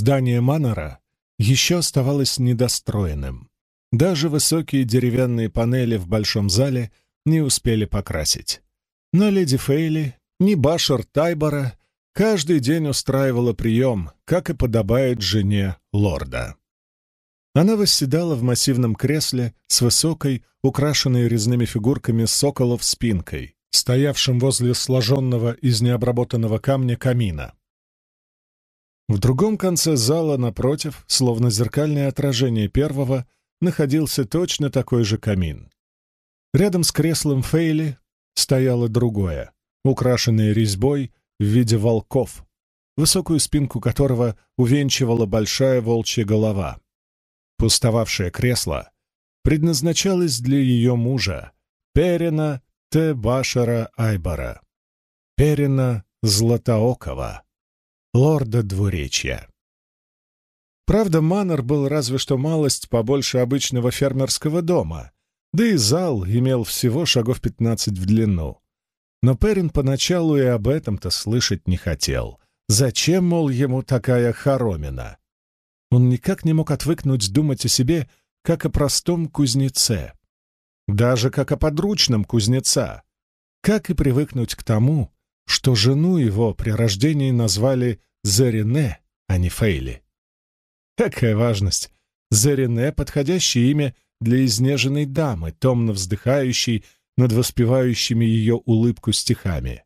Здание Манора еще оставалось недостроенным. Даже высокие деревянные панели в большом зале не успели покрасить. Но леди Фейли, ни Башар Тайбора каждый день устраивала прием, как и подобает жене лорда. Она восседала в массивном кресле с высокой, украшенной резными фигурками соколов спинкой, стоявшим возле сложенного из необработанного камня камина. В другом конце зала, напротив, словно зеркальное отражение первого, находился точно такой же камин. Рядом с креслом Фейли стояло другое, украшенное резьбой в виде волков, высокую спинку которого увенчивала большая волчья голова. Пустовавшее кресло предназначалось для ее мужа, Перина Т. Башара Айбара, Перина Златоокова, лорда двуречья. Правда, Маннер был разве что малость побольше обычного фермерского дома, да и зал имел всего шагов пятнадцать в длину. Но Перин поначалу и об этом-то слышать не хотел. Зачем, мол, ему такая хоромина? Он никак не мог отвыкнуть думать о себе, как о простом кузнеце. Даже как о подручном кузнеца. Как и привыкнуть к тому, что жену его при рождении назвали Зарине, а не Фейли. Какая важность! Зарине — подходящее имя для изнеженной дамы, томно вздыхающей над воспевающими ее улыбку стихами.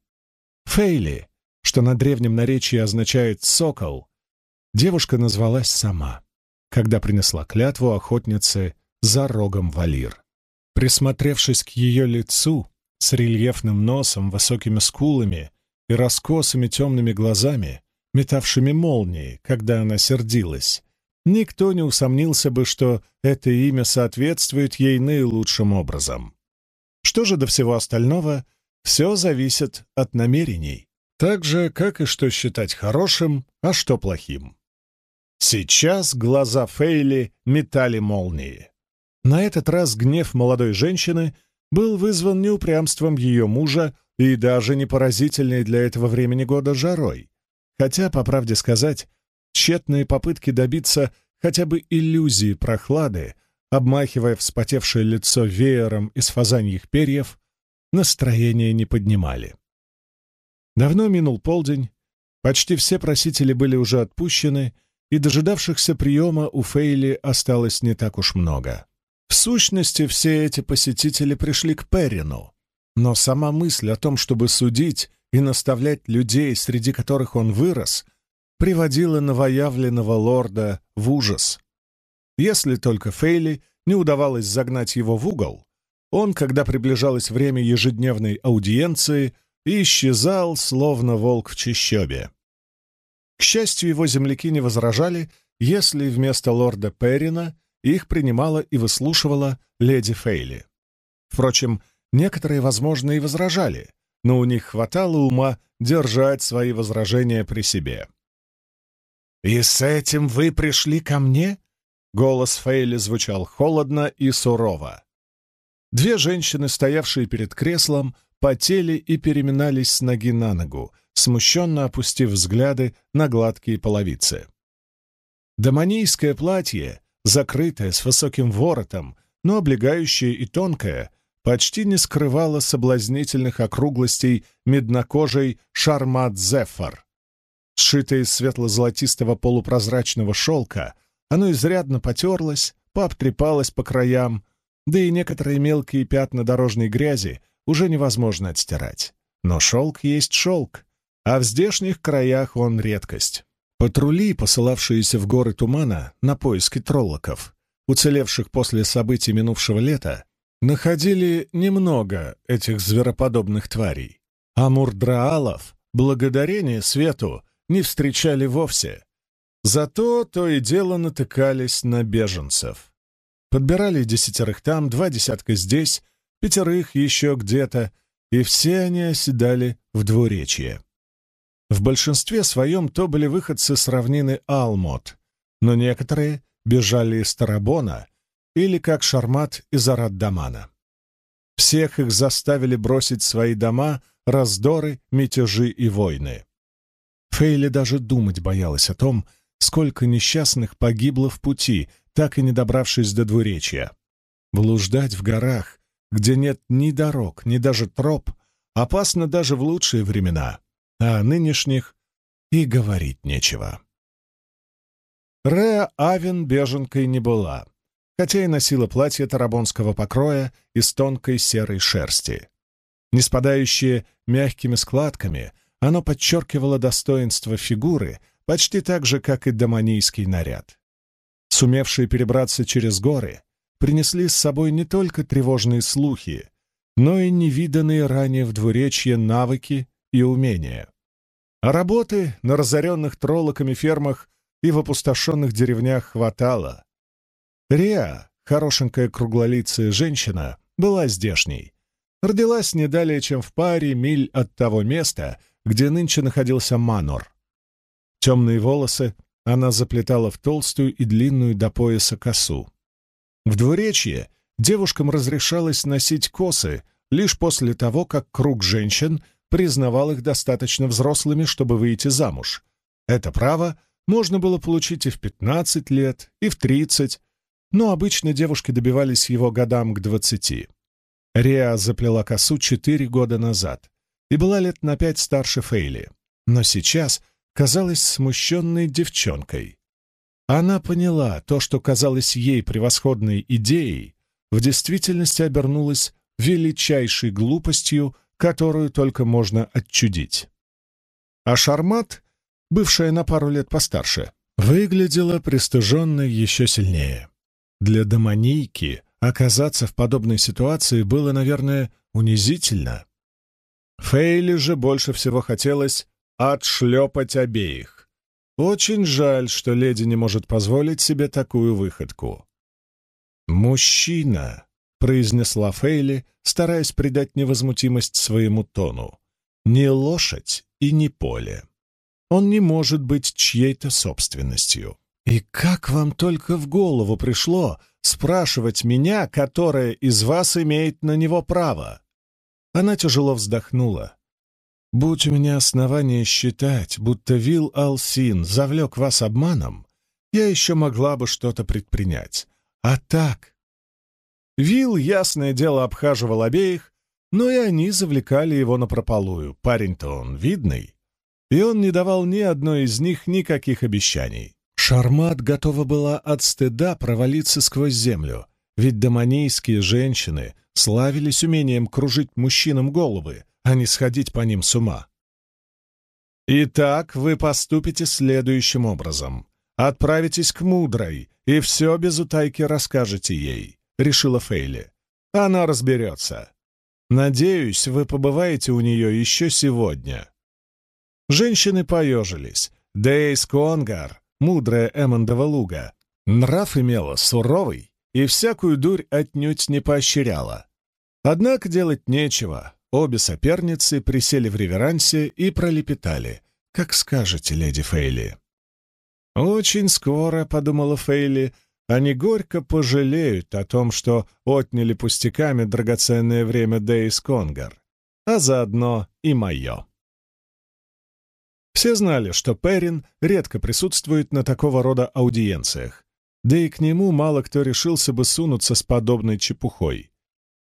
Фейли, что на древнем наречии означает «сокол», девушка назвалась сама, когда принесла клятву охотнице за рогом Валир. Присмотревшись к ее лицу с рельефным носом, высокими скулами и раскосыми темными глазами, метавшими молнии, когда она сердилась, никто не усомнился бы, что это имя соответствует ей наилучшим образом. Что же до всего остального, все зависит от намерений, так же, как и что считать хорошим, а что плохим. Сейчас глаза Фейли метали молнии. На этот раз гнев молодой женщины был вызван не упрямством ее мужа и даже не поразительной для этого времени года жарой, хотя, по правде сказать, тщетные попытки добиться хотя бы иллюзии прохлады, обмахивая вспотевшее лицо веером из фазаньих перьев, настроение не поднимали. Давно минул полдень, почти все просители были уже отпущены, и дожидавшихся приема у Фейли осталось не так уж много. В сущности, все эти посетители пришли к Перину, но сама мысль о том, чтобы судить и наставлять людей, среди которых он вырос, приводила новоявленного лорда в ужас. Если только Фейли не удавалось загнать его в угол, он, когда приближалось время ежедневной аудиенции, исчезал, словно волк в чащобе. К счастью, его земляки не возражали, если вместо лорда Перрина их принимала и выслушивала леди Фейли. Впрочем, некоторые, возможно, и возражали, но у них хватало ума держать свои возражения при себе. «И с этим вы пришли ко мне?» Голос Фейли звучал холодно и сурово. Две женщины, стоявшие перед креслом, потели и переминались с ноги на ногу, смущенно опустив взгляды на гладкие половицы. Домонийское платье, закрытое с высоким воротом, но облегающее и тонкое, почти не скрывало соблазнительных округлостей меднокожей шармат зефар. Сшитое из светло-золотистого полупрозрачного шелка, оно изрядно потерлось, пообтрепалось по краям, да и некоторые мелкие пятна дорожной грязи уже невозможно отстирать. Но шелк есть шелк, а в здешних краях он редкость. Патрули, посылавшиеся в горы тумана на поиски троллоков, уцелевших после событий минувшего лета, находили немного этих звероподобных тварей. А мурдраалов, благодарение свету, не встречали вовсе. Зато то и дело натыкались на беженцев. Подбирали десятерых там, два десятка здесь, пятерых еще где-то, и все они оседали в двуречье. В большинстве своем то были выходцы с равнины Алмот, но некоторые бежали из Тарабона или как Шармат из Арат-Дамана. Всех их заставили бросить свои дома, раздоры, мятежи и войны. Фейли даже думать боялась о том, сколько несчастных погибло в пути, так и не добравшись до двуречья. Блуждать в горах, где нет ни дорог, ни даже троп, опасно даже в лучшие времена, а о нынешних и говорить нечего. Реа Авен беженкой не была, хотя и носила платье тарабонского покроя из тонкой серой шерсти. Не спадающее мягкими складками, оно подчеркивало достоинство фигуры почти так же, как и доманийский наряд. Сумевшие перебраться через горы принесли с собой не только тревожные слухи, но и невиданные ранее в двуречье навыки и умения. А работы на разоренных троллоками фермах и в опустошенных деревнях хватало. Риа, хорошенькая круглолицая женщина, была здешней. Родилась не далее, чем в паре миль от того места, где нынче находился Манор. Темные волосы она заплетала в толстую и длинную до пояса косу. В двуречье девушкам разрешалось носить косы лишь после того, как круг женщин признавал их достаточно взрослыми, чтобы выйти замуж. Это право можно было получить и в 15 лет, и в 30, но обычно девушки добивались его годам к 20. Риа заплела косу 4 года назад и была лет на пять старше Фейли, но сейчас казалась смущенной девчонкой. Она поняла, то, что казалось ей превосходной идеей, в действительности обернулось величайшей глупостью, которую только можно отчудить. А Шармат, бывшая на пару лет постарше, выглядела пристыженной еще сильнее. Для домонийки оказаться в подобной ситуации было, наверное, унизительно. Фейли же больше всего хотелось отшлепать обеих. Очень жаль, что леди не может позволить себе такую выходку. «Мужчина», — произнесла Фейли, стараясь придать невозмутимость своему тону, — «не лошадь и не поле. Он не может быть чьей-то собственностью. И как вам только в голову пришло спрашивать меня, которая из вас имеет на него право?» Она тяжело вздохнула. Будь у меня основания считать, будто Вил Алсин завлек вас обманом, я еще могла бы что-то предпринять. А так... Вил, ясное дело, обхаживал обеих, но и они завлекали его на прополую. Парень-то он видный. И он не давал ни одной из них никаких обещаний. Шармат готова была от стыда провалиться сквозь землю, ведь доманийские женщины славились умением кружить мужчинам головы, а не сходить по ним с ума. Итак, вы поступите следующим образом. Отправитесь к мудрой и все без утайки расскажете ей, — решила Фейли. Она разберется. Надеюсь, вы побываете у нее еще сегодня. Женщины поежились. Дейс Конгар, мудрая Эммондова луга, нрав имела суровый и всякую дурь отнюдь не поощряла. Однако делать нечего, Обе соперницы присели в реверансе и пролепетали. «Как скажете, леди Фейли». «Очень скоро», — подумала Фейли, — «они горько пожалеют о том, что отняли пустяками драгоценное время Дейс Конгар, а заодно и мое». Все знали, что Перин редко присутствует на такого рода аудиенциях, да и к нему мало кто решился бы сунуться с подобной чепухой.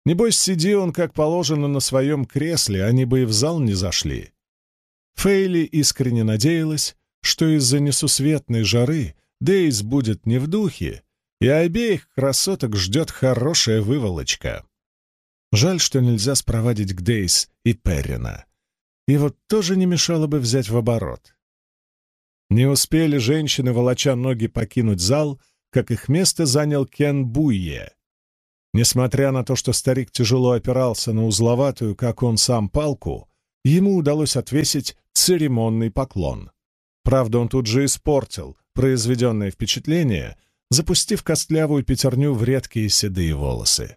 Небось, сиди он, как положено, на своем кресле, они бы и в зал не зашли. Фейли искренне надеялась, что из-за несусветной жары Дейз будет не в духе, и обеих красоток ждет хорошая выволочка. Жаль, что нельзя спровадить к Дейз и Перрина. И вот тоже не мешало бы взять в оборот. Не успели женщины, волоча ноги, покинуть зал, как их место занял Кен Буйе, Несмотря на то, что старик тяжело опирался на узловатую, как он сам, палку, ему удалось отвесить церемонный поклон. Правда, он тут же испортил произведенное впечатление, запустив костлявую пятерню в редкие седые волосы.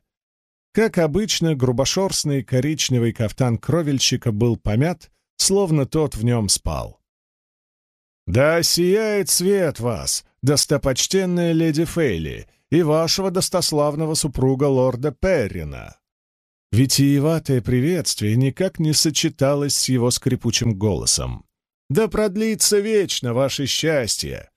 Как обычно, грубошерстный коричневый кафтан кровельщика был помят, словно тот в нем спал. «Да сияет свет вас, достопочтенная леди Фейли!» и вашего достославного супруга лорда Перрина». Витиеватое приветствие никак не сочеталось с его скрипучим голосом. «Да продлится вечно ваше счастье!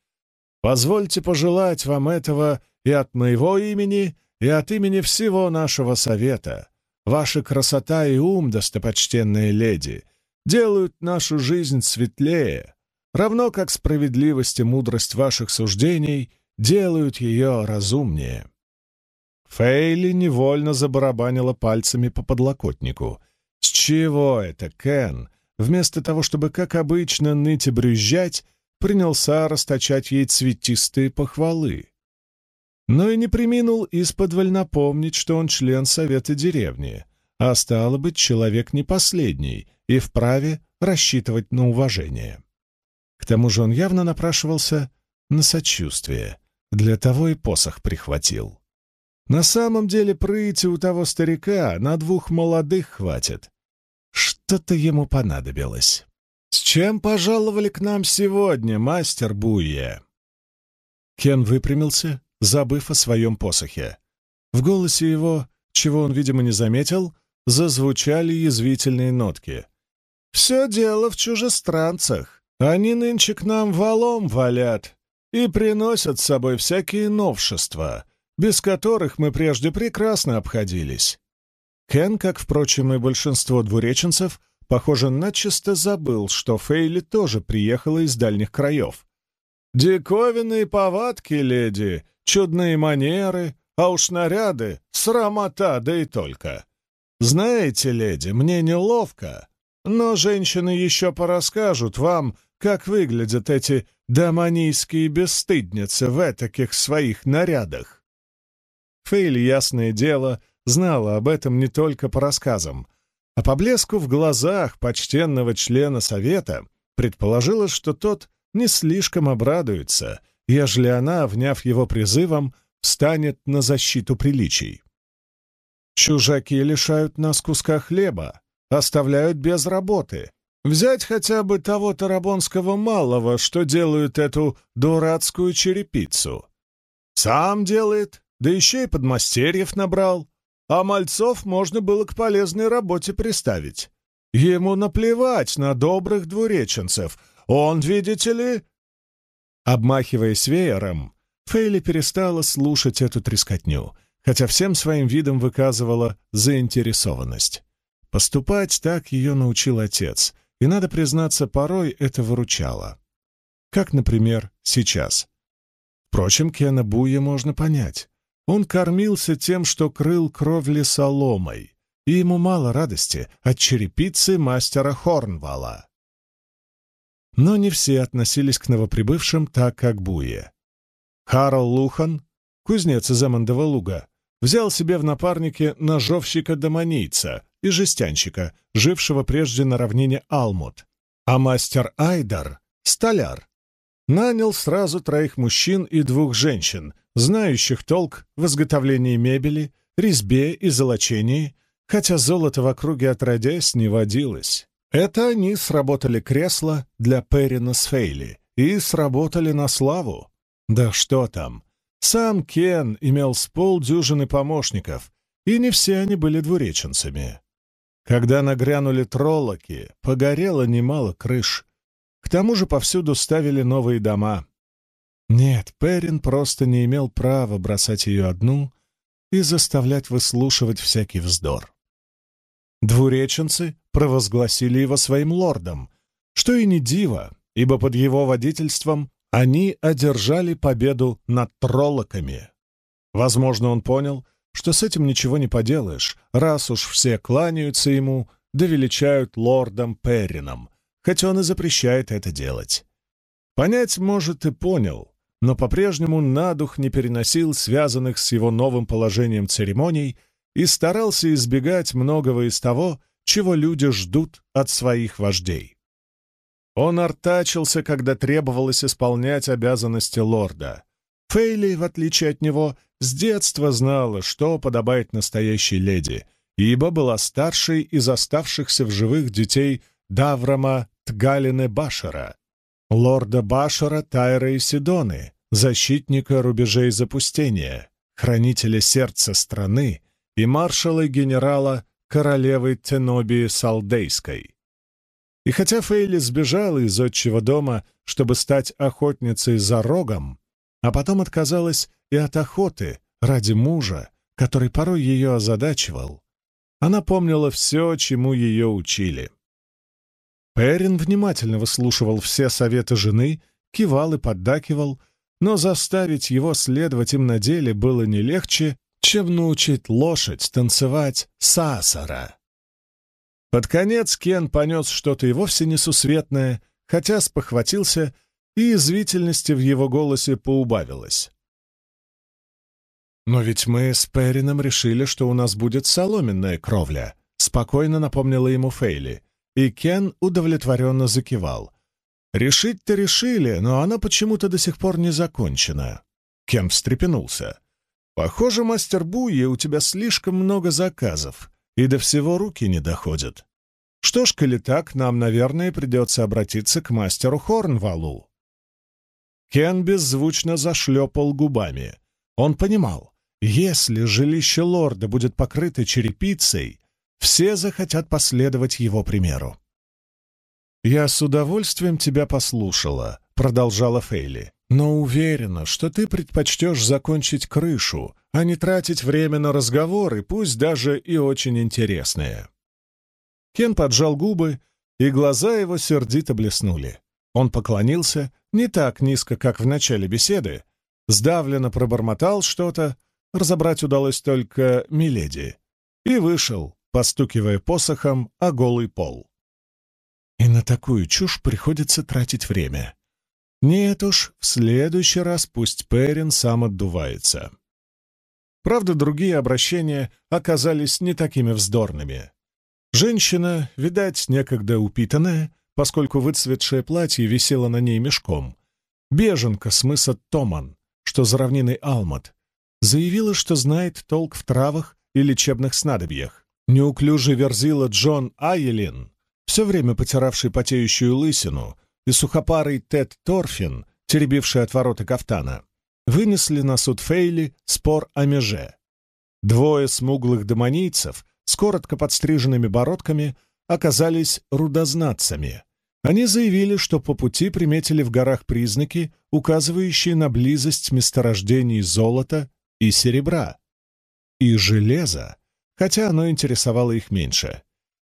Позвольте пожелать вам этого и от моего имени, и от имени всего нашего совета. Ваша красота и ум, достопочтенная леди, делают нашу жизнь светлее, равно как справедливость и мудрость ваших суждений делают ее разумнее. Фейли невольно забарабанила пальцами по подлокотнику. С чего это, Кен, вместо того, чтобы, как обычно, ныть и брюзжать, принялся расточать ей цветистые похвалы? Но и не приминул исподволь напомнить, что он член совета деревни, а стало быть, человек не последний и вправе рассчитывать на уважение. К тому же он явно напрашивался на сочувствие, для того и посох прихватил. На самом деле прыти у того старика на двух молодых хватит. Что-то ему понадобилось. «С чем пожаловали к нам сегодня, мастер Буя?» Кен выпрямился, забыв о своем посохе. В голосе его, чего он, видимо, не заметил, зазвучали язвительные нотки. «Все дело в чужестранцах. Они нынче к нам валом валят и приносят с собой всякие новшества, без которых мы прежде прекрасно обходились. Кен, как, впрочем, и большинство двуреченцев, похоже, начисто забыл, что Фейли тоже приехала из дальних краев. «Диковинные повадки, леди, чудные манеры, а уж наряды — срамота, да и только. Знаете, леди, мне неловко, но женщины еще порасскажут вам, как выглядят эти доманийские бесстыдницы в этаких своих нарядах. Фейли, ясное дело, знала об этом не только по рассказам, а по блеску в глазах почтенного члена совета предположила, что тот не слишком обрадуется, ежели она, вняв его призывом, встанет на защиту приличий. Чужаки лишают нас куска хлеба, оставляют без работы. Взять хотя бы того тарабонского малого, что делают эту дурацкую черепицу. Сам делает, да еще и подмастерьев набрал, а мальцов можно было к полезной работе приставить. Ему наплевать на добрых двуреченцев, он, видите ли...» Обмахиваясь веером, Фейли перестала слушать эту трескотню, хотя всем своим видом выказывала заинтересованность. Поступать так ее научил отец, и, надо признаться, порой это выручало. Как, например, сейчас. Впрочем, Кена Буя можно понять. Он кормился тем, что крыл кровли соломой, и ему мало радости от черепицы мастера Хорнвала. Но не все относились к новоприбывшим так, как Буе. Харл Лухан, кузнец из Эммондова луга, взял себе в напарнике ножовщика-домонийца и жестянщика, жившего прежде на равнине Алмут, а мастер Айдар — столяр. Нанял сразу троих мужчин и двух женщин, знающих толк в изготовлении мебели, резьбе и золочении, хотя золото в округе отродясь не водилось. Это они сработали кресло для Перина с Фейли и сработали на славу. Да что там! Сам Кен имел с полдюжины помощников, и не все они были двуреченцами. Когда нагрянули троллоки, погорело немало крыш. К тому же повсюду ставили новые дома. Нет, Перин просто не имел права бросать ее одну и заставлять выслушивать всякий вздор. Двуреченцы провозгласили его своим лордом, что и не диво, ибо под его водительством они одержали победу над троллоками. Возможно, он понял, что с этим ничего не поделаешь, раз уж все кланяются ему да величают лордом Перрином, хотя он и запрещает это делать. Понять, может, и понял, но по-прежнему на дух не переносил связанных с его новым положением церемоний и старался избегать многого из того, чего люди ждут от своих вождей. Он артачился, когда требовалось исполнять обязанности лорда. Фейли, в отличие от него, с детства знала, что подобает настоящей леди, ибо была старшей из оставшихся в живых детей Даврама Тгалины Башера, лорда Башара Тайра и Сидоны, защитника рубежей запустения, хранителя сердца страны и маршала-генерала королевы Тенобии Салдейской. И хотя Фейли сбежала из отчего дома, чтобы стать охотницей за рогом, а потом отказалась и от охоты ради мужа, который порой ее озадачивал. Она помнила все, чему ее учили. Перин внимательно выслушивал все советы жены, кивал и поддакивал, но заставить его следовать им на деле было не легче, чем научить лошадь танцевать сасара. Под конец Кен понес что-то и вовсе несусветное, хотя спохватился, и извительности в его голосе поубавилось. «Но ведь мы с Перином решили, что у нас будет соломенная кровля», — спокойно напомнила ему Фейли, и Кен удовлетворенно закивал. «Решить-то решили, но она почему-то до сих пор не закончена». Кен встрепенулся. «Похоже, мастер Буи, у тебя слишком много заказов, и до всего руки не доходят. Что ж, коли так, нам, наверное, придется обратиться к мастеру Хорнвалу». Кен беззвучно зашлепал губами. Он понимал, если жилище лорда будет покрыто черепицей, все захотят последовать его примеру. «Я с удовольствием тебя послушала», — продолжала Фейли, «но уверена, что ты предпочтешь закончить крышу, а не тратить время на разговоры, пусть даже и очень интересные». Кен поджал губы, и глаза его сердито блеснули. Он поклонился не так низко, как в начале беседы, сдавленно пробормотал что-то, разобрать удалось только Миледи, и вышел, постукивая посохом о голый пол. И на такую чушь приходится тратить время. Нет уж, в следующий раз пусть Перин сам отдувается. Правда, другие обращения оказались не такими вздорными. Женщина, видать, некогда упитанная, поскольку выцветшее платье висело на ней мешком, беженка с мыса Томан, что за равниной Алмат, заявила, что знает толк в травах и лечебных снадобьях, Неуклюжий верзила Джон Айелин, все время потиравший потеющую лысину, и сухопарый Тед Торфин, теребивший от ворота кафтана, вынесли на суд Фейли спор о меже. Двое смуглых демонийцев с коротко подстриженными бородками оказались рудознатцами. Они заявили, что по пути приметили в горах признаки, указывающие на близость месторождений золота и серебра. И железа хотя оно интересовало их меньше.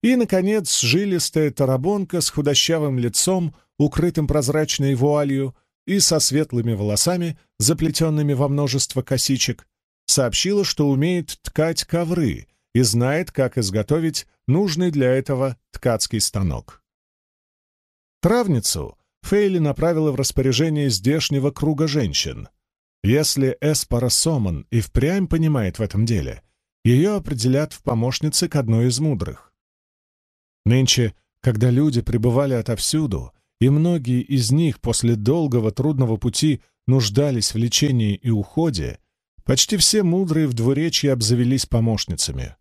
И, наконец, жилистая тарабонка с худощавым лицом, укрытым прозрачной вуалью и со светлыми волосами, заплетенными во множество косичек, сообщила, что умеет ткать ковры и знает, как изготовить нужный для этого ткацкий станок. Травницу Фейли направила в распоряжение здешнего круга женщин. Если Эспара Соман и впрямь понимает в этом деле — ее определят в помощнице к одной из мудрых. Нынче, когда люди пребывали отовсюду, и многие из них после долгого трудного пути нуждались в лечении и уходе, почти все мудрые в двуречье обзавелись помощницами.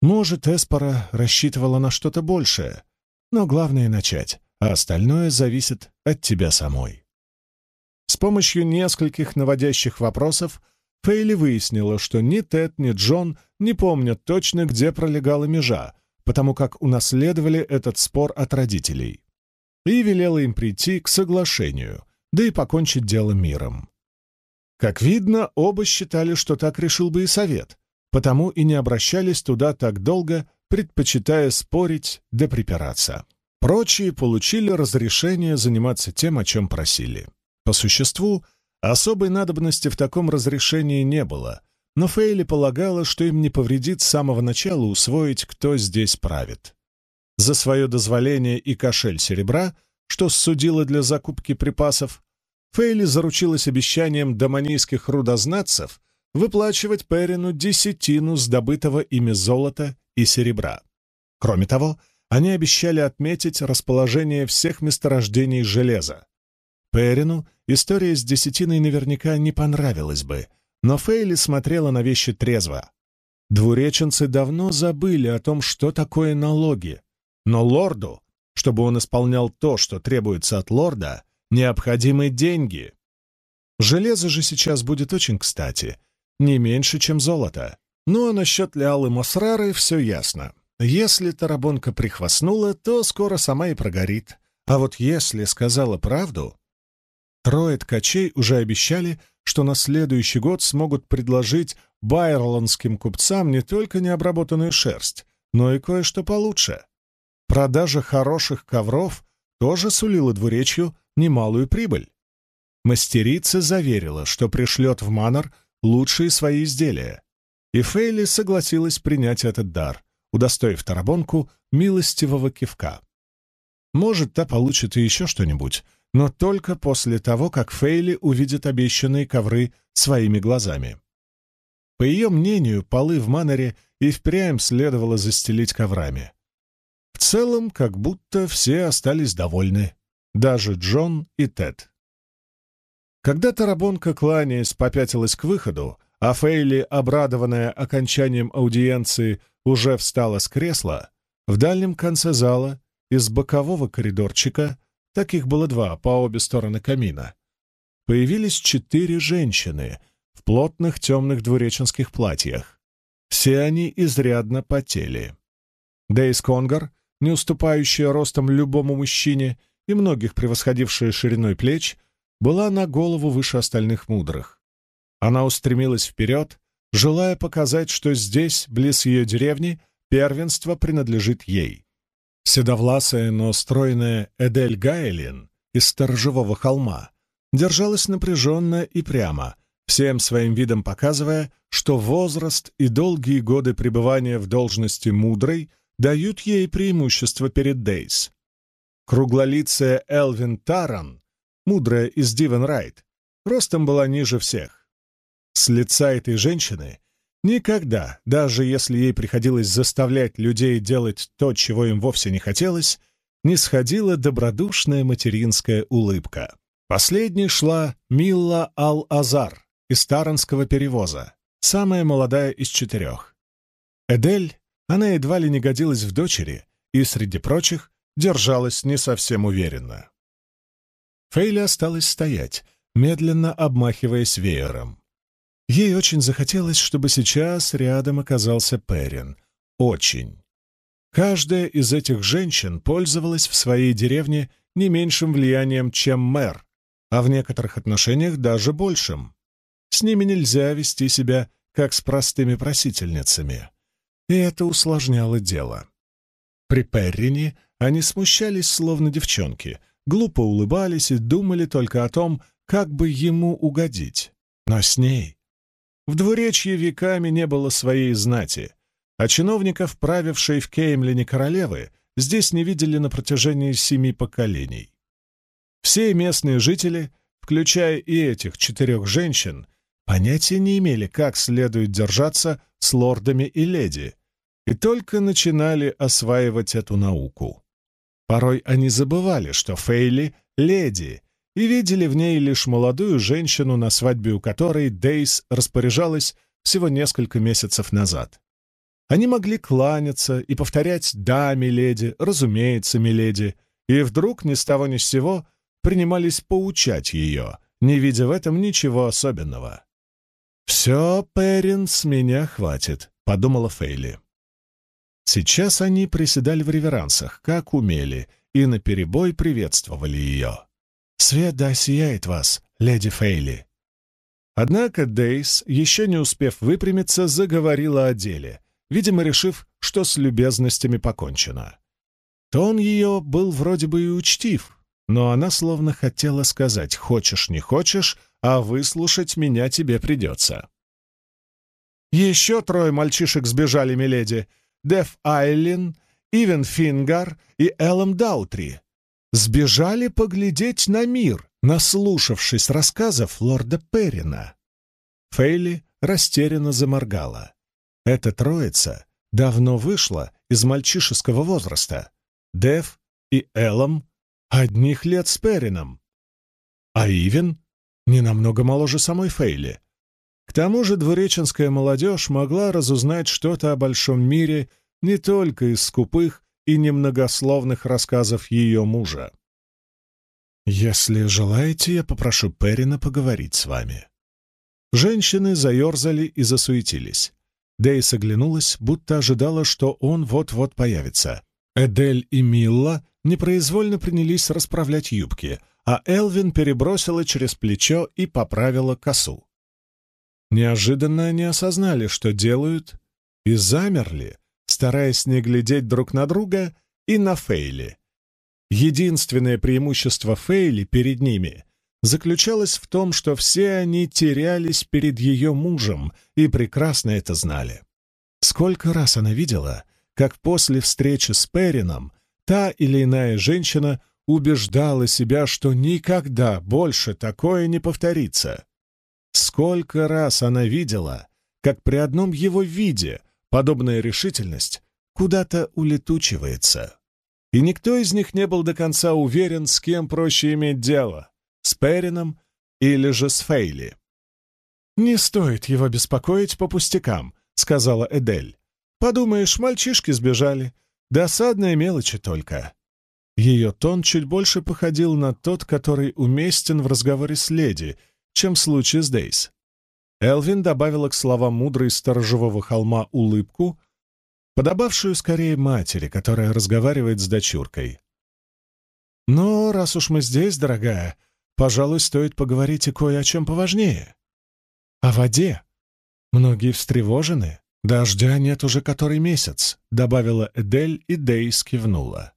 Может, Эспора рассчитывала на что-то большее, но главное — начать, а остальное зависит от тебя самой. С помощью нескольких наводящих вопросов Фейли выяснила, что ни Тед, ни Джон не помнят точно, где пролегала межа, потому как унаследовали этот спор от родителей. И велела им прийти к соглашению, да и покончить дело миром. Как видно, оба считали, что так решил бы и совет, потому и не обращались туда так долго, предпочитая спорить да припираться. Прочие получили разрешение заниматься тем, о чем просили. По существу, Особой надобности в таком разрешении не было, но Фейли полагала, что им не повредит с самого начала усвоить, кто здесь правит. За свое дозволение и кошель серебра, что судила для закупки припасов, Фейли заручилась обещанием доманийских рудознатцев выплачивать Перину десятину с добытого ими золота и серебра. Кроме того, они обещали отметить расположение всех месторождений железа. Перину история с десятиной наверняка не понравилась бы, но Фейли смотрела на вещи трезво. Двуреченцы давно забыли о том, что такое налоги, но лорду, чтобы он исполнял то, что требуется от лорда, необходимы деньги. Железо же сейчас будет очень кстати, не меньше, чем золото. Ну а насчет Леалы Мосрары все ясно. Если тарабонка прихвастнула, то скоро сама и прогорит. А вот если сказала правду, Трое ткачей уже обещали, что на следующий год смогут предложить байерландским купцам не только необработанную шерсть, но и кое-что получше. Продажа хороших ковров тоже сулила двуречью немалую прибыль. Мастерица заверила, что пришлет в Манор лучшие свои изделия, и Фейли согласилась принять этот дар, удостоив Тарабонку милостивого кивка. Может, та получит и еще что-нибудь, но только после того, как Фейли увидит обещанные ковры своими глазами. По ее мнению, полы в Маноре и впрямь следовало застелить коврами. Целом, как будто все остались довольны, даже Джон и Тед. Когда Тарабонка, кланяясь, попятилась к выходу, а Фейли, обрадованная окончанием аудиенции, уже встала с кресла, в дальнем конце зала, из бокового коридорчика, таких было два по обе стороны камина, появились четыре женщины в плотных темных двуреченских платьях. Все они изрядно потели. Дейс Конгар, не уступающая ростом любому мужчине и многих превосходившая шириной плеч, была на голову выше остальных мудрых. Она устремилась вперед, желая показать, что здесь, близ ее деревни, первенство принадлежит ей. Седовласая, но стройная Эдель Гайлин из Сторожевого холма держалась напряженно и прямо, всем своим видом показывая, что возраст и долгие годы пребывания в должности мудрой дают ей преимущество перед Дейс. Круглолицая Элвин Таран мудрая из Дивен Райт, ростом была ниже всех. С лица этой женщины никогда, даже если ей приходилось заставлять людей делать то, чего им вовсе не хотелось, не сходила добродушная материнская улыбка. Последней шла Милла Ал-Азар из Таранского перевоза, самая молодая из четырех. Эдель, она едва ли не годилась в дочери и, среди прочих, держалась не совсем уверенно. Фейли осталась стоять, медленно обмахиваясь веером. Ей очень захотелось, чтобы сейчас рядом оказался Перин. Очень. Каждая из этих женщин пользовалась в своей деревне не меньшим влиянием, чем мэр, а в некоторых отношениях даже большим. С ними нельзя вести себя, как с простыми просительницами. И это усложняло дело. При Перрине они смущались, словно девчонки — глупо улыбались и думали только о том, как бы ему угодить. Но с ней... В двуречье веками не было своей знати, а чиновников, правившей в Кеймлине королевы, здесь не видели на протяжении семи поколений. Все местные жители, включая и этих четырех женщин, понятия не имели, как следует держаться с лордами и леди, и только начинали осваивать эту науку. Порой они забывали, что Фейли — леди, и видели в ней лишь молодую женщину, на свадьбе у которой Дейс распоряжалась всего несколько месяцев назад. Они могли кланяться и повторять «да, миледи», «разумеется, миледи», и вдруг ни с того ни с сего принимались поучать ее, не видя в этом ничего особенного. «Все, Перин, с меня хватит», — подумала Фейли. Сейчас они приседали в реверансах, как умели, и наперебой приветствовали ее. «Свет да сияет вас, леди Фейли!» Однако Дейс, еще не успев выпрямиться, заговорила о деле, видимо, решив, что с любезностями покончено. Тон ее был вроде бы и учтив, но она словно хотела сказать «хочешь, не хочешь, а выслушать меня тебе придется». «Еще трое мальчишек сбежали, миледи, Деф Айлин, Ивен Фингар и Эллом Даутри сбежали поглядеть на мир, наслушавшись рассказов лорда Перрина. Фейли растерянно заморгала. Эта троица давно вышла из мальчишеского возраста. Дев и Эллом одних лет с Перином. А Ивен не намного моложе самой Фейли. К тому же двуреченская молодежь могла разузнать что-то о большом мире не только из скупых и немногословных рассказов ее мужа. «Если желаете, я попрошу Перина поговорить с вами». Женщины заерзали и засуетились. Дейс оглянулась, будто ожидала, что он вот-вот появится. Эдель и Милла непроизвольно принялись расправлять юбки, а Элвин перебросила через плечо и поправила косу. Неожиданно они осознали, что делают, и замерли, стараясь не глядеть друг на друга и на Фейли. Единственное преимущество Фейли перед ними заключалось в том, что все они терялись перед ее мужем и прекрасно это знали. Сколько раз она видела, как после встречи с Перином та или иная женщина убеждала себя, что никогда больше такое не повторится. Сколько раз она видела, как при одном его виде подобная решительность куда-то улетучивается. И никто из них не был до конца уверен, с кем проще иметь дело — с Перином или же с Фейли. «Не стоит его беспокоить по пустякам», — сказала Эдель. «Подумаешь, мальчишки сбежали. Досадные мелочи только». Ее тон чуть больше походил на тот, который уместен в разговоре с леди, чем в случае с Дейс. Элвин добавила к словам мудрой сторожевого холма улыбку, подобавшую скорее матери, которая разговаривает с дочуркой. «Но раз уж мы здесь, дорогая, пожалуй, стоит поговорить и кое о чем поважнее. О воде. Многие встревожены. Дождя нет уже который месяц», — добавила Эдель, и Дейс кивнула.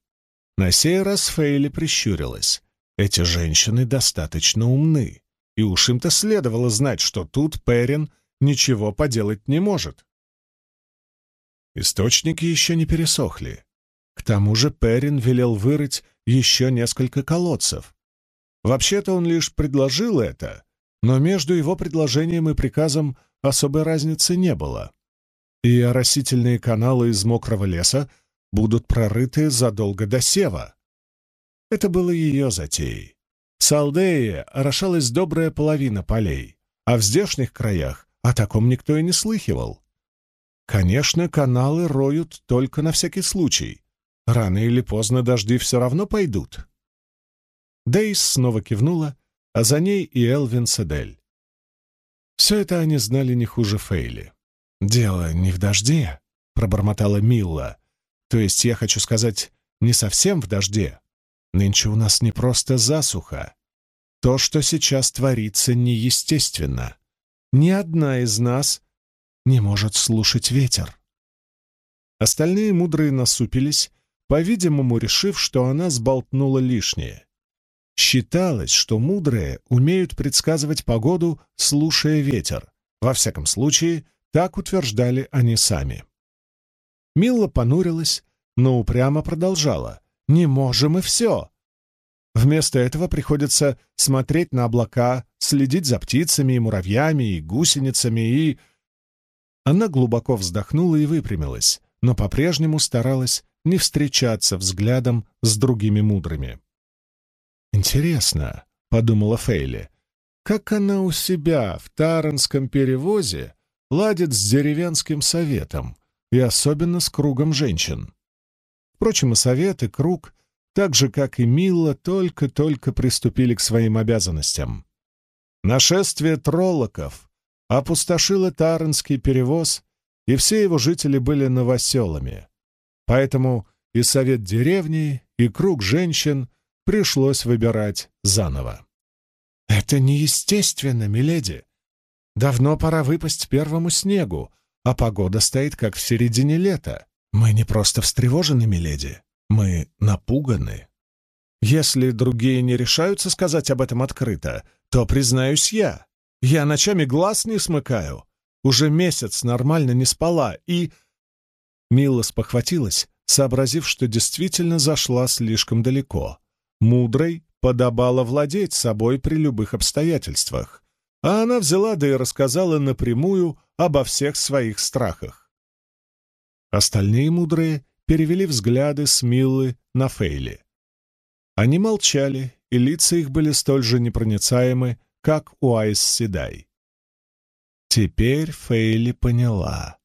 На сей раз Фейли прищурилась. Эти женщины достаточно умны, и уж им-то следовало знать, что тут Перин ничего поделать не может. Источники еще не пересохли. К тому же Перин велел вырыть еще несколько колодцев. Вообще-то он лишь предложил это, но между его предложением и приказом особой разницы не было. И оросительные каналы из мокрого леса будут прорыты задолго до сева. Это было ее затеей. В Салдее орошалась добрая половина полей, а в здешних краях о таком никто и не слыхивал. Конечно, каналы роют только на всякий случай. Рано или поздно дожди все равно пойдут. Дейс снова кивнула, а за ней и Элвин Седель. Все это они знали не хуже Фейли. «Дело не в дожде», — пробормотала Милла, то есть я хочу сказать, не совсем в дожде. Нынче у нас не просто засуха. То, что сейчас творится, неестественно. Ни одна из нас не может слушать ветер. Остальные мудрые насупились, по-видимому, решив, что она сболтнула лишнее. Считалось, что мудрые умеют предсказывать погоду, слушая ветер. Во всяком случае, так утверждали они сами. Милла понурилась, но упрямо продолжала. «Не можем и все!» Вместо этого приходится смотреть на облака, следить за птицами и муравьями, и гусеницами, и... Она глубоко вздохнула и выпрямилась, но по-прежнему старалась не встречаться взглядом с другими мудрыми. «Интересно», — подумала Фейли, — «как она у себя в Таранском перевозе ладит с деревенским советом, и особенно с кругом женщин. Впрочем, и совет, и круг, так же, как и Мила, только-только приступили к своим обязанностям. Нашествие троллоков опустошило Тарнский перевоз, и все его жители были новоселами. Поэтому и совет деревни, и круг женщин пришлось выбирать заново. «Это неестественно, миледи. Давно пора выпасть первому снегу, а погода стоит как в середине лета. Мы не просто встревожены, миледи, мы напуганы. Если другие не решаются сказать об этом открыто, то признаюсь я. Я ночами глаз не смыкаю. Уже месяц нормально не спала и... Мила спохватилась, сообразив, что действительно зашла слишком далеко. Мудрой подобало владеть собой при любых обстоятельствах. А она взяла да и рассказала напрямую обо всех своих страхах. Остальные мудрые перевели взгляды с Миллы на Фейли. Они молчали, и лица их были столь же непроницаемы, как у Айс Седай. Теперь Фейли поняла.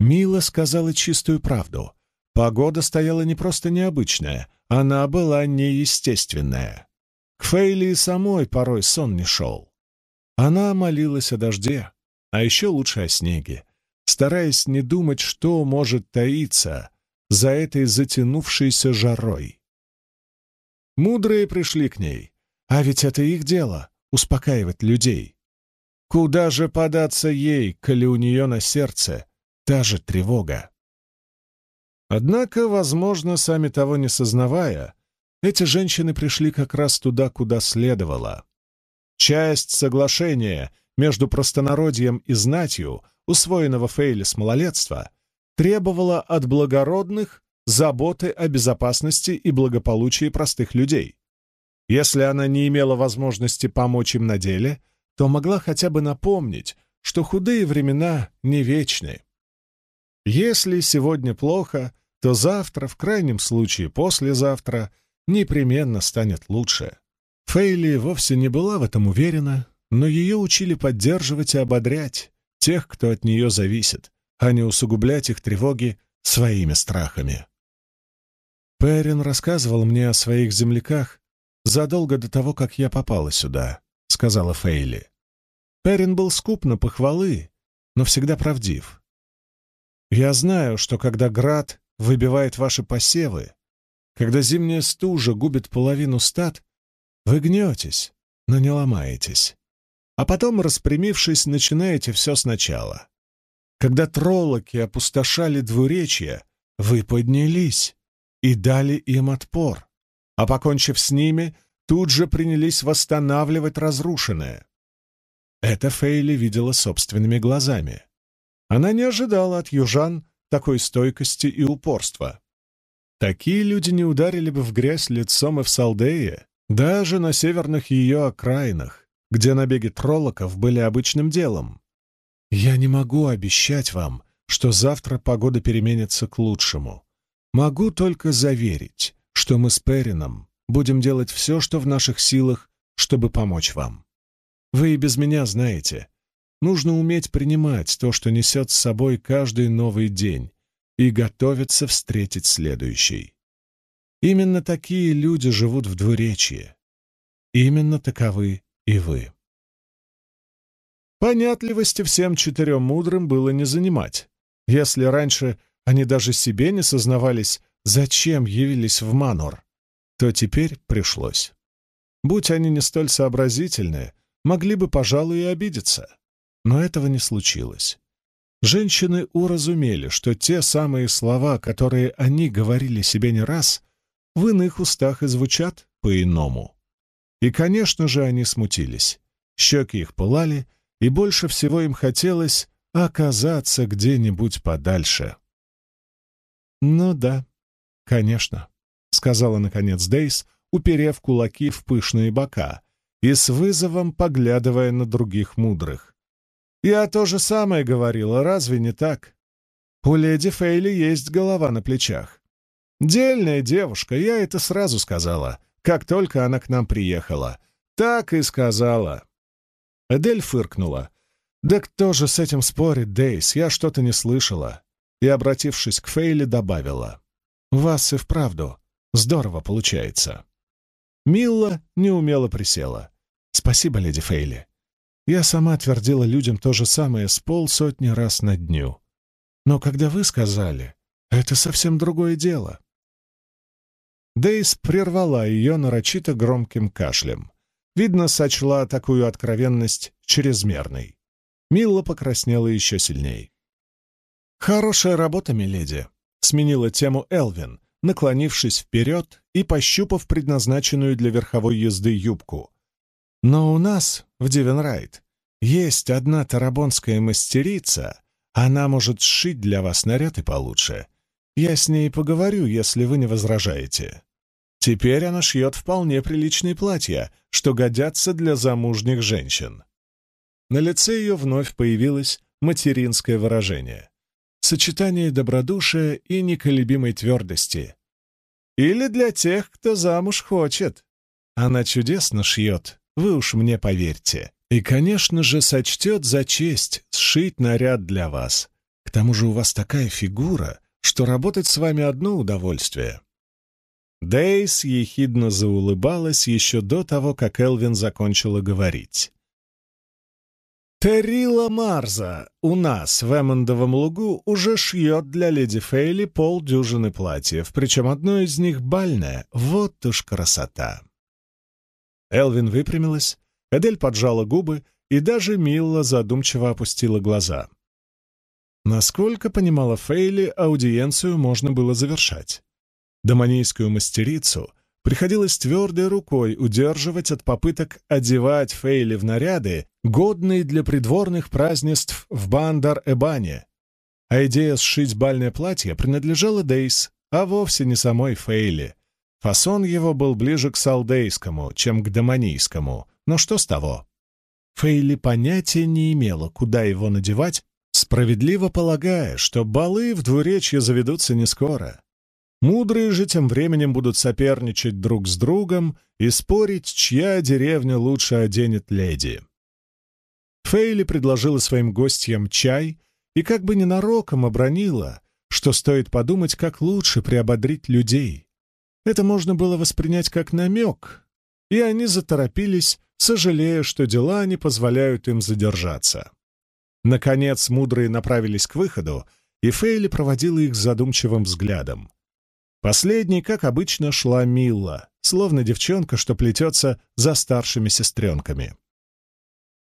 Мила сказала чистую правду. Погода стояла не просто необычная, она была неестественная. К Фейли и самой порой сон не шел. Она молилась о дожде, а еще лучше о снеге, стараясь не думать, что может таиться за этой затянувшейся жарой. Мудрые пришли к ней. А ведь это их дело — успокаивать людей. Куда же податься ей, коли у нее на сердце та же тревога? Однако, возможно, сами того не сознавая, эти женщины пришли как раз туда, куда следовало. Часть соглашения между простонародьем и знатью, усвоенного Фейли с малолетства, требовала от благородных заботы о безопасности и благополучии простых людей. Если она не имела возможности помочь им на деле, то могла хотя бы напомнить, что худые времена не вечны. Если сегодня плохо, то завтра, в крайнем случае послезавтра, непременно станет лучше. Фейли вовсе не была в этом уверена, но ее учили поддерживать и ободрять тех, кто от нее зависит, а не усугублять их тревоги своими страхами. Перин рассказывал мне о своих земляках задолго до того, как я попала сюда, — сказала Фейли. Перин был скуп на похвалы, но всегда правдив. Я знаю, что когда град выбивает ваши посевы, когда зимняя стужа губит половину стад, вы гнетесь, но не ломаетесь. А потом, распрямившись, начинаете все сначала. Когда троллоки опустошали двуречья, вы поднялись и дали им отпор, а, покончив с ними, тут же принялись восстанавливать разрушенное. Это Фейли видела собственными глазами. Она не ожидала от южан такой стойкости и упорства. Такие люди не ударили бы в грязь лицом и в Салдее, даже на северных ее окраинах, где набеги троллоков были обычным делом. Я не могу обещать вам, что завтра погода переменится к лучшему. Могу только заверить, что мы с Перином будем делать все, что в наших силах, чтобы помочь вам. Вы и без меня знаете, Нужно уметь принимать то, что несет с собой каждый новый день, и готовиться встретить следующий. Именно такие люди живут в двуречье. Именно таковы и вы. Понятливости всем четырем мудрым было не занимать. Если раньше они даже себе не сознавались, зачем явились в Манор, то теперь пришлось. Будь они не столь сообразительные, могли бы, пожалуй, и обидеться. Но этого не случилось. Женщины уразумели, что те самые слова, которые они говорили себе не раз, в иных устах и звучат по-иному. И, конечно же, они смутились. Щеки их пылали, и больше всего им хотелось оказаться где-нибудь подальше. «Ну да, конечно», — сказала, наконец, Дейс, уперев кулаки в пышные бока и с вызовом поглядывая на других мудрых. Я то же самое говорила, разве не так? У леди Фейли есть голова на плечах. Дельная девушка, я это сразу сказала, как только она к нам приехала. Так и сказала. Эдель фыркнула. «Да кто же с этим спорит, Дейс? Я что-то не слышала». И, обратившись к Фейли, добавила. «У вас и вправду здорово получается». Милла неумело присела. «Спасибо, леди Фейли. Я сама твердила людям то же самое с полсотни раз на дню. Но когда вы сказали, это совсем другое дело. Дейс прервала ее нарочито громким кашлем. Видно, сочла такую откровенность чрезмерной. Милла покраснела еще сильней. «Хорошая работа, миледи», — сменила тему Элвин, наклонившись вперед и пощупав предназначенную для верховой езды юбку, но у нас, в Дивенрайт, есть одна тарабонская мастерица. Она может сшить для вас наряд и получше. Я с ней поговорю, если вы не возражаете. Теперь она шьет вполне приличные платья, что годятся для замужних женщин. На лице ее вновь появилось материнское выражение. Сочетание добродушия и неколебимой твердости. Или для тех, кто замуж хочет. Она чудесно шьет, вы уж мне поверьте. И, конечно же, сочтет за честь сшить наряд для вас. К тому же у вас такая фигура, что работать с вами одно удовольствие». Дейс ехидно заулыбалась еще до того, как Элвин закончила говорить. Террила Марза у нас в Эммондовом лугу уже шьет для леди Фейли полдюжины платьев, причем одно из них бальное. Вот уж красота. Элвин выпрямилась, Эдель поджала губы, и даже Милла задумчиво опустила глаза. Насколько понимала Фейли, аудиенцию можно было завершать. Домонийскую мастерицу приходилось твердой рукой удерживать от попыток одевать Фейли в наряды, годные для придворных празднеств в Бандар-Эбане. А идея сшить бальное платье принадлежала Дейс, а вовсе не самой Фейли. Фасон его был ближе к салдейскому, чем к домонийскому, но что с того? Фейли понятия не имела, куда его надевать, справедливо полагая, что балы в двуречье заведутся не скоро. Мудрые же тем временем будут соперничать друг с другом и спорить, чья деревня лучше оденет леди. Фейли предложила своим гостям чай и как бы ненароком обронила, что стоит подумать, как лучше приободрить людей. Это можно было воспринять как намек, и они заторопились, сожалея, что дела не позволяют им задержаться. Наконец мудрые направились к выходу, и Фейли проводила их задумчивым взглядом. Последней, как обычно, шла Милла, словно девчонка, что плетется за старшими сестренками.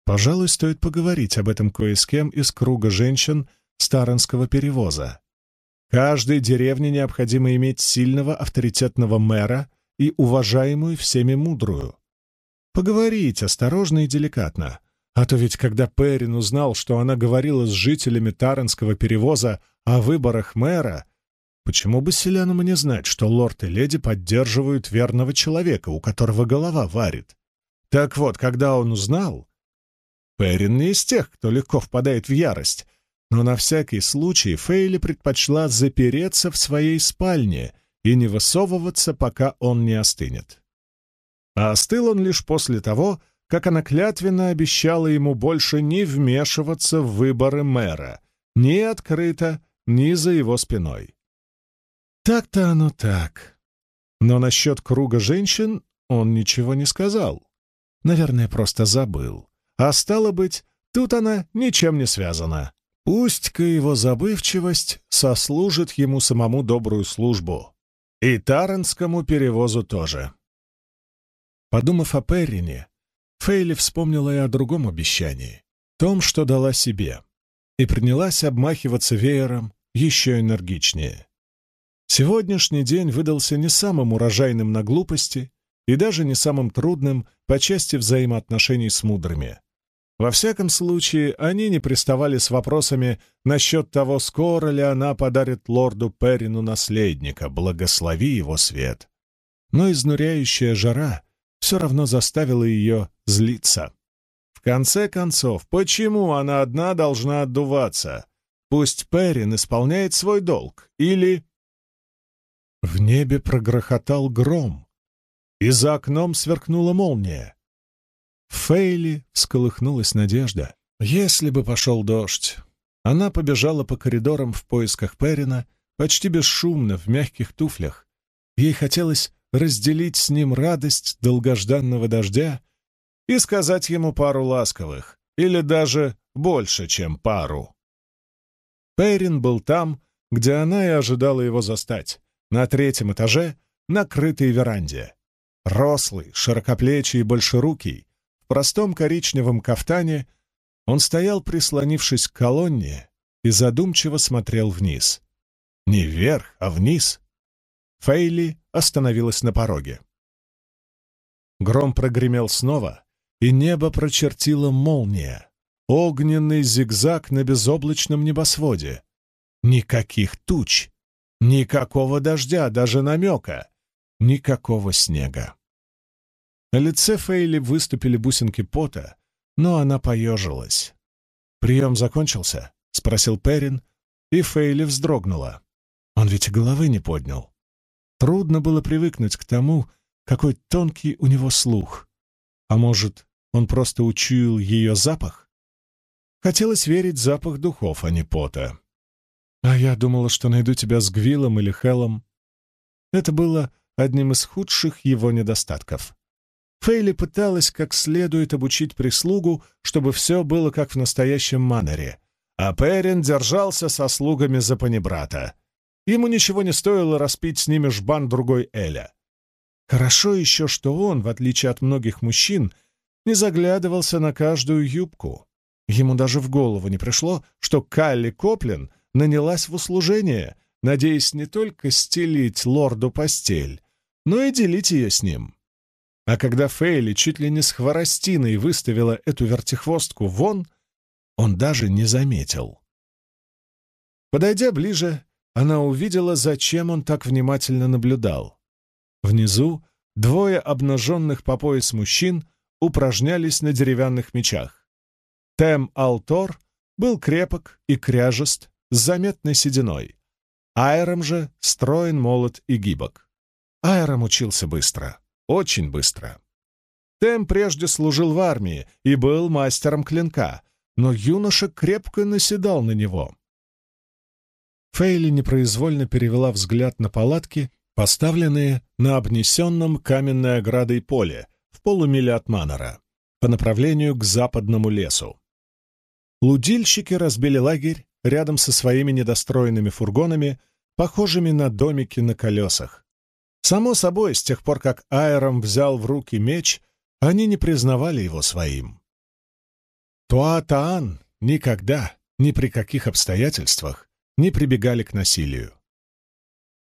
Пожалуй, стоит поговорить об этом кое с кем из круга женщин старонского перевоза. Каждой деревне необходимо иметь сильного авторитетного мэра и уважаемую всеми мудрую. Поговорить осторожно и деликатно, а то ведь когда Перрин узнал, что она говорила с жителями Таранского перевоза о выборах мэра, почему бы селянам не знать, что лорд и леди поддерживают верного человека, у которого голова варит? Так вот, когда он узнал... Перрин не из тех, кто легко впадает в ярость, но на всякий случай Фейли предпочла запереться в своей спальне и не высовываться, пока он не остынет. А остыл он лишь после того, как она клятвенно обещала ему больше не вмешиваться в выборы мэра, ни открыто, ни за его спиной. Так-то оно так. Но насчет круга женщин он ничего не сказал. Наверное, просто забыл. А стало быть, тут она ничем не связана. Пусть-ка его забывчивость сослужит ему самому добрую службу. И таранскому перевозу тоже. Подумав о Перрине, Фейли вспомнила и о другом обещании, том, что дала себе, и принялась обмахиваться веером еще энергичнее. Сегодняшний день выдался не самым урожайным на глупости и даже не самым трудным по части взаимоотношений с мудрыми. Во всяком случае, они не приставали с вопросами насчет того, скоро ли она подарит лорду Перрину наследника, благослови его свет. Но изнуряющая жара все равно заставило ее злиться. В конце концов, почему она одна должна отдуваться? Пусть Перрин исполняет свой долг. Или... В небе прогрохотал гром, и за окном сверкнула молния. В Фейли всколыхнулась надежда. Если бы пошел дождь. Она побежала по коридорам в поисках Перрина, почти бесшумно, в мягких туфлях. Ей хотелось разделить с ним радость долгожданного дождя и сказать ему пару ласковых, или даже больше, чем пару. Перин был там, где она и ожидала его застать, на третьем этаже, на крытой веранде. Рослый, широкоплечий и большерукий, в простом коричневом кафтане, он стоял, прислонившись к колонне, и задумчиво смотрел вниз. Не вверх, а вниз. Фейли остановилась на пороге. Гром прогремел снова, и небо прочертила молния. Огненный зигзаг на безоблачном небосводе. Никаких туч, никакого дождя, даже намека, никакого снега. На лице Фейли выступили бусинки пота, но она поежилась. «Прием закончился?» — спросил Перин, и Фейли вздрогнула. Он ведь головы не поднял. Трудно было привыкнуть к тому, какой тонкий у него слух. А может, он просто учуял ее запах? Хотелось верить запах духов, а не пота. А я думала, что найду тебя с Гвиллом или Хеллом. Это было одним из худших его недостатков. Фейли пыталась как следует обучить прислугу, чтобы все было как в настоящем манере, а Перин держался со слугами за панибрата. Ему ничего не стоило распить с ними жбан другой Эля. Хорошо еще, что он, в отличие от многих мужчин, не заглядывался на каждую юбку. Ему даже в голову не пришло, что Калли Коплин нанялась в услужение, надеясь не только стелить лорду постель, но и делить ее с ним. А когда Фейли чуть ли не с хворостиной выставила эту вертихвостку вон, он даже не заметил. Подойдя ближе, она увидела, зачем он так внимательно наблюдал. Внизу двое обнаженных по пояс мужчин упражнялись на деревянных мечах. Тем Алтор был крепок и кряжест, с заметной сединой. Айром же строен, молод и гибок. Айром учился быстро, очень быстро. Тем прежде служил в армии и был мастером клинка, но юноша крепко наседал на него. Фейли непроизвольно перевела взгляд на палатки, поставленные на обнесенном каменной оградой поле в полумиле от Манора, по направлению к западному лесу. Лудильщики разбили лагерь рядом со своими недостроенными фургонами, похожими на домики на колесах. Само собой, с тех пор, как Айром взял в руки меч, они не признавали его своим. Туатаан никогда, ни при каких обстоятельствах, не прибегали к насилию.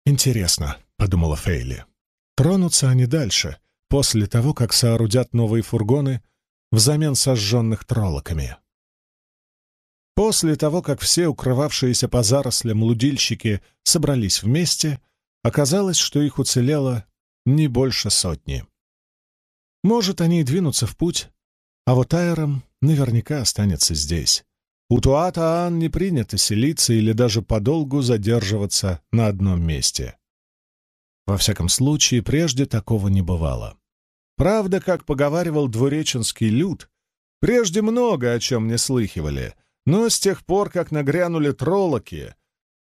«Интересно», — подумала Фейли, — «тронутся они дальше, после того, как соорудят новые фургоны взамен сожженных троллоками». После того, как все укрывавшиеся по зарослям лудильщики собрались вместе, оказалось, что их уцелело не больше сотни. Может, они и двинутся в путь, а вот Айром наверняка останется здесь. У Туатаан не принято селиться или даже подолгу задерживаться на одном месте. Во всяком случае, прежде такого не бывало. Правда, как поговаривал двуреченский люд, прежде много о чем не слыхивали, но с тех пор, как нагрянули троллоки,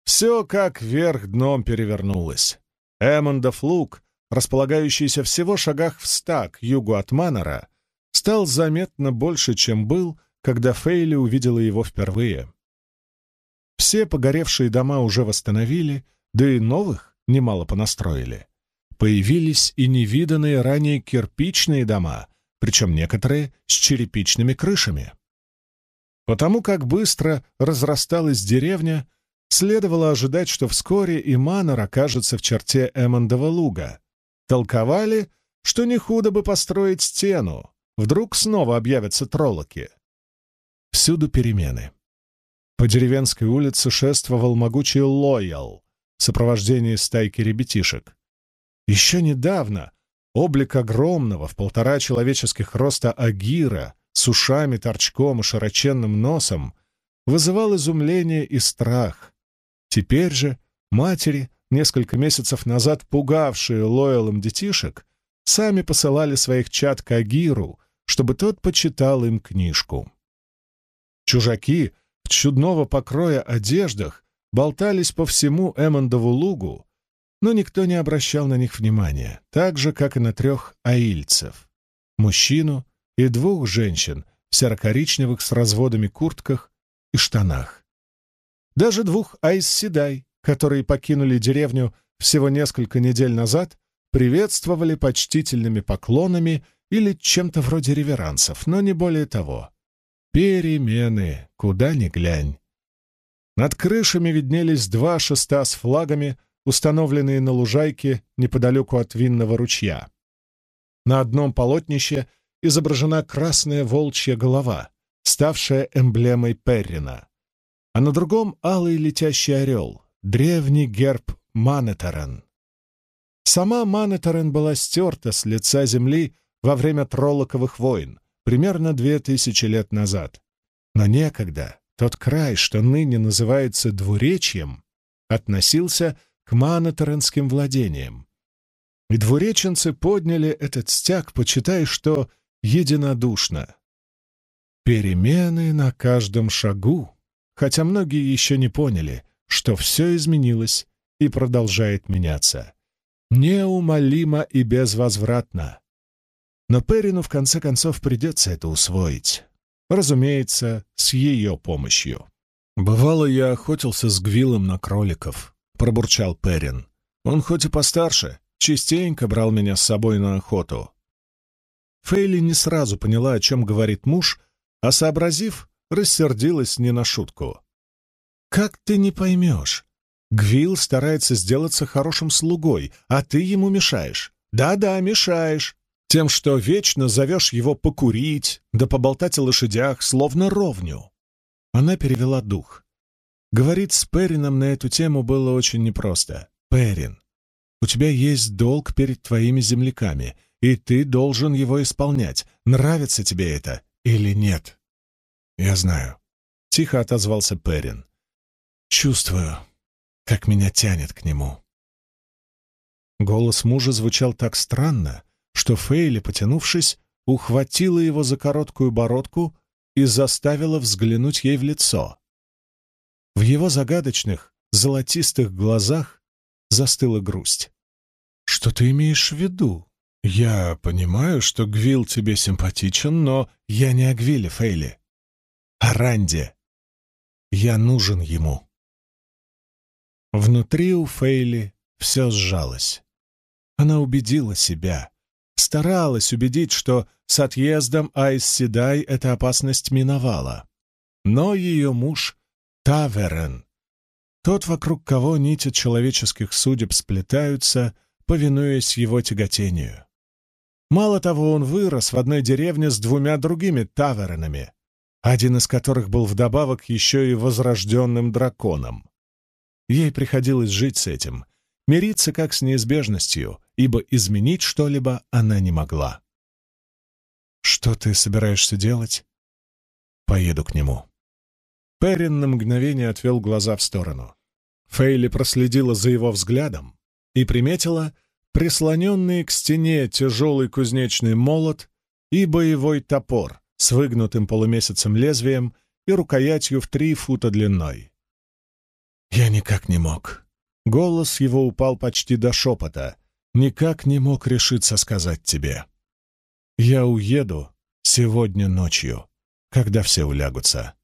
все как вверх дном перевернулось. Эммондов луг, располагающийся всего шагах в ста к югу от Манора, стал заметно больше, чем был, когда Фейли увидела его впервые. Все погоревшие дома уже восстановили, да и новых немало понастроили. Появились и невиданные ранее кирпичные дома, причем некоторые с черепичными крышами. Потому как быстро разрасталась деревня, следовало ожидать, что вскоре и Манор окажется в черте Эммондова луга. Толковали, что не худо бы построить стену, вдруг снова объявятся троллоки. Всюду перемены. По деревенской улице шествовал могучий Лоял в сопровождении стайки ребятишек. Еще недавно облик огромного в полтора человеческих роста Агира с ушами, торчком и широченным носом вызывал изумление и страх. Теперь же матери, несколько месяцев назад пугавшие Лоялом детишек, сами посылали своих чад к Агиру, чтобы тот почитал им книжку. Чужаки в чудного покроя одеждах болтались по всему Эммондову лугу, но никто не обращал на них внимания, так же, как и на трех аильцев — мужчину и двух женщин в серо-коричневых с разводами куртках и штанах. Даже двух айс-седай, которые покинули деревню всего несколько недель назад, приветствовали почтительными поклонами или чем-то вроде реверансов, но не более того. Перемены, куда ни глянь. Над крышами виднелись два шеста с флагами, установленные на лужайке неподалеку от винного ручья. На одном полотнище изображена красная волчья голова, ставшая эмблемой Перрина, а на другом — алый летящий орел, древний герб Манетарен. Сама Манетарен была стерта с лица земли во время Троллоковых войн, примерно две тысячи лет назад. Но некогда тот край, что ныне называется двуречьем, относился к манаторенским владениям. И двуреченцы подняли этот стяг, почитая, что единодушно. Перемены на каждом шагу, хотя многие еще не поняли, что все изменилось и продолжает меняться. Неумолимо и безвозвратно. Но Перину в конце концов придется это усвоить. Разумеется, с ее помощью. «Бывало, я охотился с Гвиллом на кроликов», — пробурчал Перин. «Он хоть и постарше, частенько брал меня с собой на охоту. Фейли не сразу поняла, о чем говорит муж, а, сообразив, рассердилась не на шутку. «Как ты не поймешь? Гвилл старается сделаться хорошим слугой, а ты ему мешаешь. Да-да, мешаешь. Тем, что вечно зовешь его покурить, да поболтать о лошадях, словно ровню». Она перевела дух. Говорить с Перином на эту тему было очень непросто. «Перин, у тебя есть долг перед твоими земляками, и ты должен его исполнять. Нравится тебе это или нет?» «Я знаю», — тихо отозвался Перин. «Чувствую, как меня тянет к нему». Голос мужа звучал так странно, что Фейли, потянувшись, ухватила его за короткую бородку и заставила взглянуть ей в лицо. В его загадочных, золотистых глазах застыла грусть. «Что ты имеешь в виду? Я понимаю, что Гвилл тебе симпатичен, но я не о Гвилле, Фейли. О Ранде. Я нужен ему». Внутри у Фейли все сжалось. Она убедила себя, старалась убедить, что с отъездом Айс Седай эта опасность миновала. Но ее муж Таверен. Тот, вокруг кого нити человеческих судеб сплетаются, повинуясь его тяготению. Мало того, он вырос в одной деревне с двумя другими таверенами, один из которых был вдобавок еще и возрожденным драконом. Ей приходилось жить с этим, мириться как с неизбежностью, ибо изменить что-либо она не могла. «Что ты собираешься делать?» «Поеду к нему». Перрин на мгновение отвел глаза в сторону. Фейли проследила за его взглядом и приметила прислоненный к стене тяжелый кузнечный молот и боевой топор с выгнутым полумесяцем лезвием и рукоятью в три фута длиной. «Я никак не мог». Голос его упал почти до шепота. «Никак не мог решиться сказать тебе. Я уеду сегодня ночью, когда все улягутся.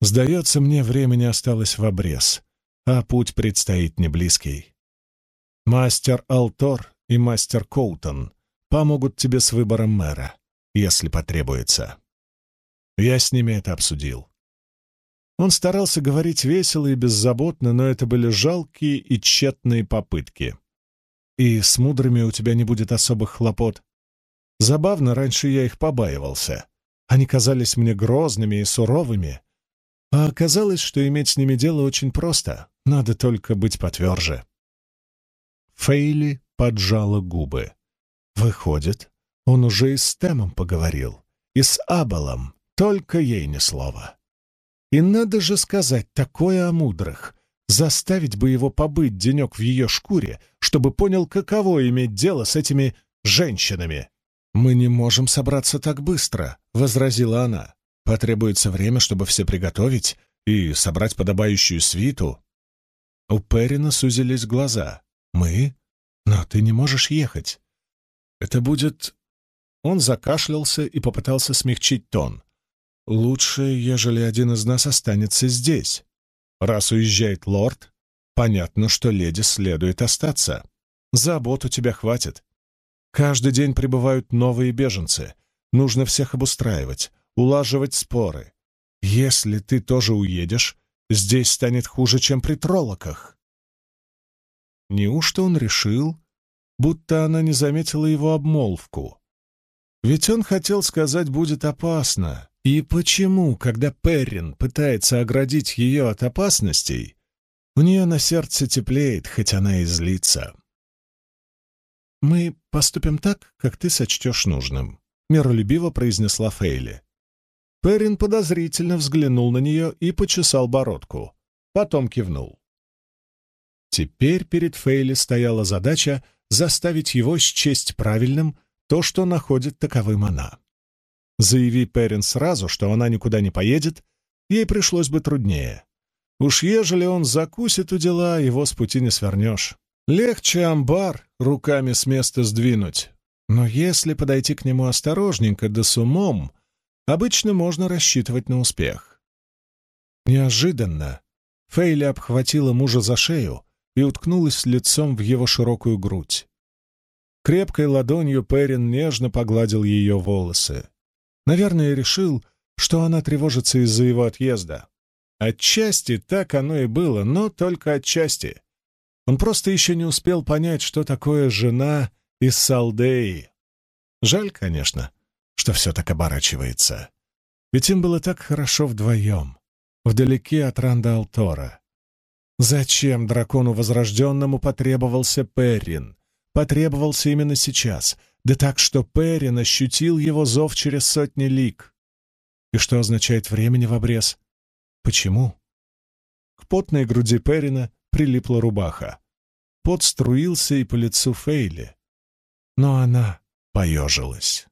Сдается мне, времени осталось в обрез, а путь предстоит не близкий. Мастер Алтор и мастер Коутон помогут тебе с выбором мэра, если потребуется. Я с ними это обсудил. Он старался говорить весело и беззаботно, но это были жалкие и тщетные попытки. И с мудрыми у тебя не будет особых хлопот. Забавно, раньше я их побаивался. Они казались мне грозными и суровыми, а оказалось, что иметь с ними дело очень просто, надо только быть потверже. Фейли поджала губы. Выходит, он уже и с Темом поговорил, и с Абалом, только ей ни слова. И надо же сказать такое о мудрых, заставить бы его побыть денек в ее шкуре, чтобы понял, каково иметь дело с этими женщинами. «Мы не можем собраться так быстро», — возразила она. Потребуется время, чтобы все приготовить и собрать подобающую свиту. У Перина сузились глаза. «Мы? Но ты не можешь ехать. Это будет...» Он закашлялся и попытался смягчить тон. «Лучше, ежели один из нас останется здесь. Раз уезжает лорд, понятно, что леди следует остаться. Забот у тебя хватит. Каждый день прибывают новые беженцы. Нужно всех обустраивать улаживать споры. Если ты тоже уедешь, здесь станет хуже, чем при троллоках. Неужто он решил, будто она не заметила его обмолвку? Ведь он хотел сказать «будет опасно». И почему, когда Перрин пытается оградить ее от опасностей, у нее на сердце теплеет, хоть она и злится? «Мы поступим так, как ты сочтешь нужным», — миролюбиво произнесла Фейли. Перин подозрительно взглянул на нее и почесал бородку. Потом кивнул. Теперь перед Фейли стояла задача заставить его счесть правильным то, что находит таковым она. Заяви Перин сразу, что она никуда не поедет, ей пришлось бы труднее. Уж ежели он закусит у дела, его с пути не свернешь. Легче амбар руками с места сдвинуть. Но если подойти к нему осторожненько да с умом, обычно можно рассчитывать на успех. Неожиданно Фейли обхватила мужа за шею и уткнулась лицом в его широкую грудь. Крепкой ладонью Перин нежно погладил ее волосы. Наверное, решил, что она тревожится из-за его отъезда. Отчасти так оно и было, но только отчасти. Он просто еще не успел понять, что такое жена из Салдеи. Жаль, конечно, что все так оборачивается. Ведь им было так хорошо вдвоем, вдалеке от Ранда Алтора. Зачем дракону Возрожденному потребовался Перрин? Потребовался именно сейчас, да так, что Перрин ощутил его зов через сотни лик. И что означает времени в обрез? Почему? К потной груди Перрина прилипла рубаха. Пот струился и по лицу Фейли. Но она поежилась.